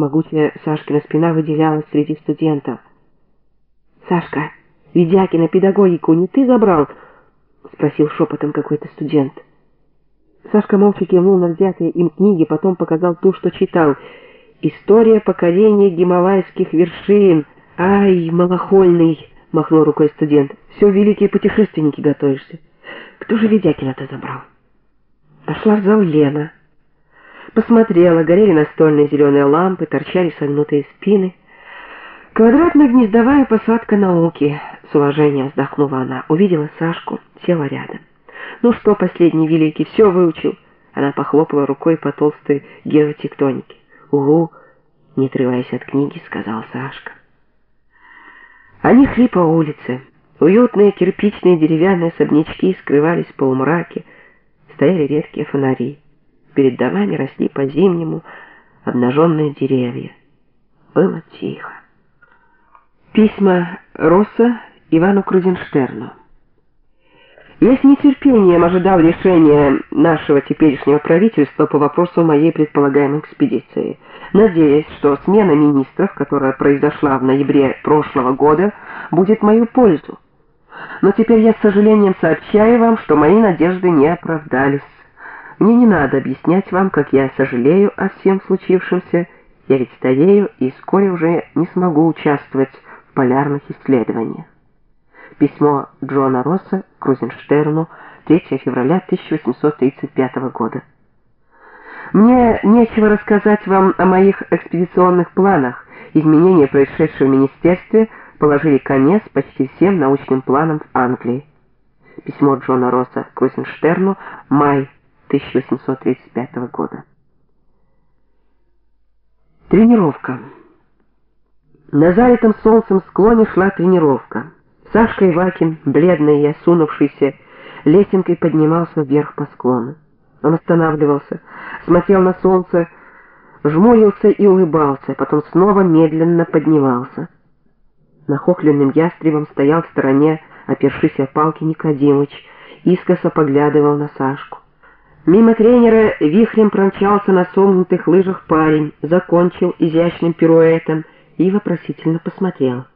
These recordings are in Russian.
Могучая Сашкина спина выделялась среди студентов. «Сашка, Ведяки на педагогику не ты забрал?» — спросил шепотом какой-то студент. Сашка молча кивнул на взятые им книги, потом показал ту, что читал. «История покорения гималайских вершин». «Ай, малохольный!» — махнул рукой студент. «Все великие путешественники готовишься. Кто же Ведякина-то забрал?» Пошла в зал Лена. Посмотрела, горели настольные зеленые лампы, торчали согнутые спины. Квадратно-гнездовая посадка науки. С уважением вздохнула она. Увидела Сашку, села рядом. Ну что, последний великий, все выучил? Она похлопала рукой по толстой геотектонике. Угу, не отрываясь от книги, сказал Сашка. Они шли по улице. Уютные кирпичные деревянные особнячки скрывались в полумраке. Стояли редкие фонари. Перед домами росли по-зимнему обнаженные деревья. Было тихо. Письма Росса Ивану Крузенштерну. Я с нетерпением ожидал решения нашего теперешнего правительства по вопросу моей предполагаемой экспедиции, надеясь, что смена министров, которая произошла в ноябре прошлого года, будет в мою пользу. Но теперь я с сожалением сообщаю вам, что мои надежды не оправдались. Мне не надо объяснять вам, как я сожалею о всем случившемся. Я ведь старею и вскоре уже не смогу участвовать в полярных исследованиях. Письмо Джона Росса Крузенштерну 3 февраля 1835 года. Мне нечего рассказать вам о моих экспедиционных планах. Изменения, происшедшие в министерстве, положили конец почти всем научным планам в Англии. Письмо Джона Росса Крузенштерну, май 1835 года. Тренировка. На залитом солнцем склоне шла тренировка. Сашка Ивакин, бледный и осунувшийся, лесенкой поднимался вверх по склону. Он останавливался, смотрел на солнце, жмурился и улыбался, потом снова медленно поднимался. Нахохленным ястребом стоял в стороне, опершись о палки Никодимыч, искоса поглядывал на Сашку. Мимо тренера вихрем промчался на согнутых лыжах парень, закончил изящным пируэтом и вопросительно посмотрел.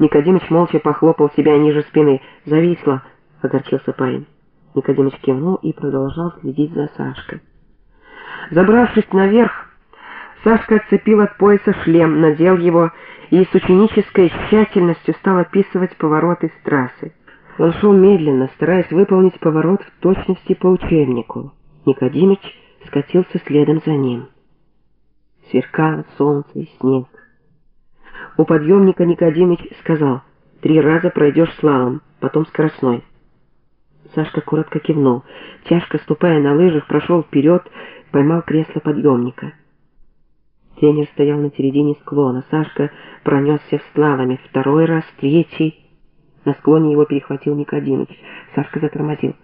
Никодимыч молча похлопал себя ниже спины. «Зависло!» — огорчился парень. Никодимыч кивнул и продолжал следить за Сашкой. Забравшись наверх, Сашка отцепил от пояса шлем, надел его и с ученической тщательностью стал описывать повороты с трассы. Он шел медленно, стараясь выполнить поворот в точности по учебнику. Никодимыч скатился следом за ним. Сверкало солнце и снег. У подъемника Никодимыч сказал, «Три раза пройдешь слалом, потом скоростной». Сашка коротко кивнул. Тяжко ступая на лыжах, прошел вперед, поймал кресло подъемника. Тренер стоял на середине склона. Сашка пронесся в слаломе. Второй раз, третий. На склоне его перехватил Никодимыч. Сашка затормозил.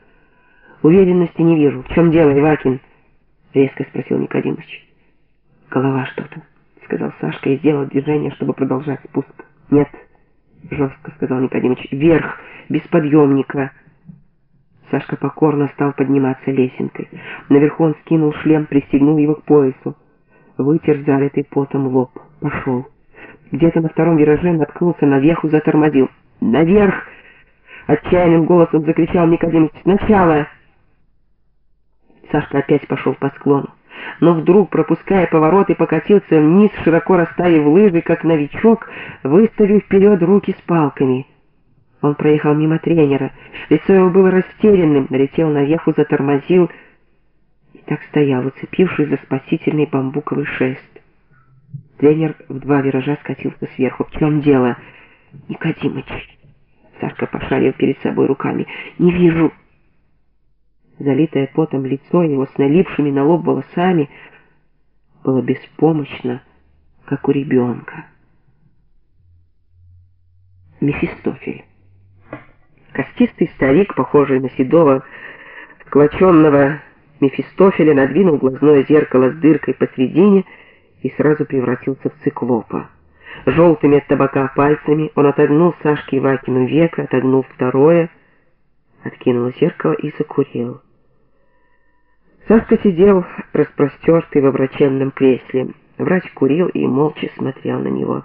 «Уверенности не вижу. В чем дело, Ивакин?» Резко спросил Никодимыч. «Голова что-то» сказал Сашка и сделал движение, чтобы продолжать спуск. «Нет», — жестко сказал Никодимыч, — «вверх, без подъемника». Сашка покорно стал подниматься лесенкой. Наверху он скинул шлем, пристегнул его к поясу. Вытер залитый потом лоб. Пошел. Где-то на втором вираже наткнулся на веху, затормозил. «Наверх!» — отчаянным голосом закричал Никодимыч. «Сначала!» Сашка опять пошел по склону но вдруг, пропуская повороты, покатился вниз, широко расставив лыжи, как новичок, выставив вперед руки с палками. Он проехал мимо тренера. Лицо его было растерянным, налетел на веху, затормозил и так стоял, уцепившись за спасительный бамбуковый шест. Тренер в два виража скатился сверху. «В чем дело?» «Никодимыч!» Сашка пошарил перед собой руками. «Не вижу!» Залитое потом лицо его с налипшими на лоб волосами, было беспомощно, как у ребенка. Мефистофель. Костистый старик, похожий на седого, склоченного Мефистофеля, надвинул глазное зеркало с дыркой посредине и сразу превратился в циклопа. Желтыми от табака пальцами он отогнул Сашке Ивакину века, отогнул второе, откинул зеркало и закурил. Сашка сидел распростертый во врачебном кресле. Врач курил и молча смотрел на него.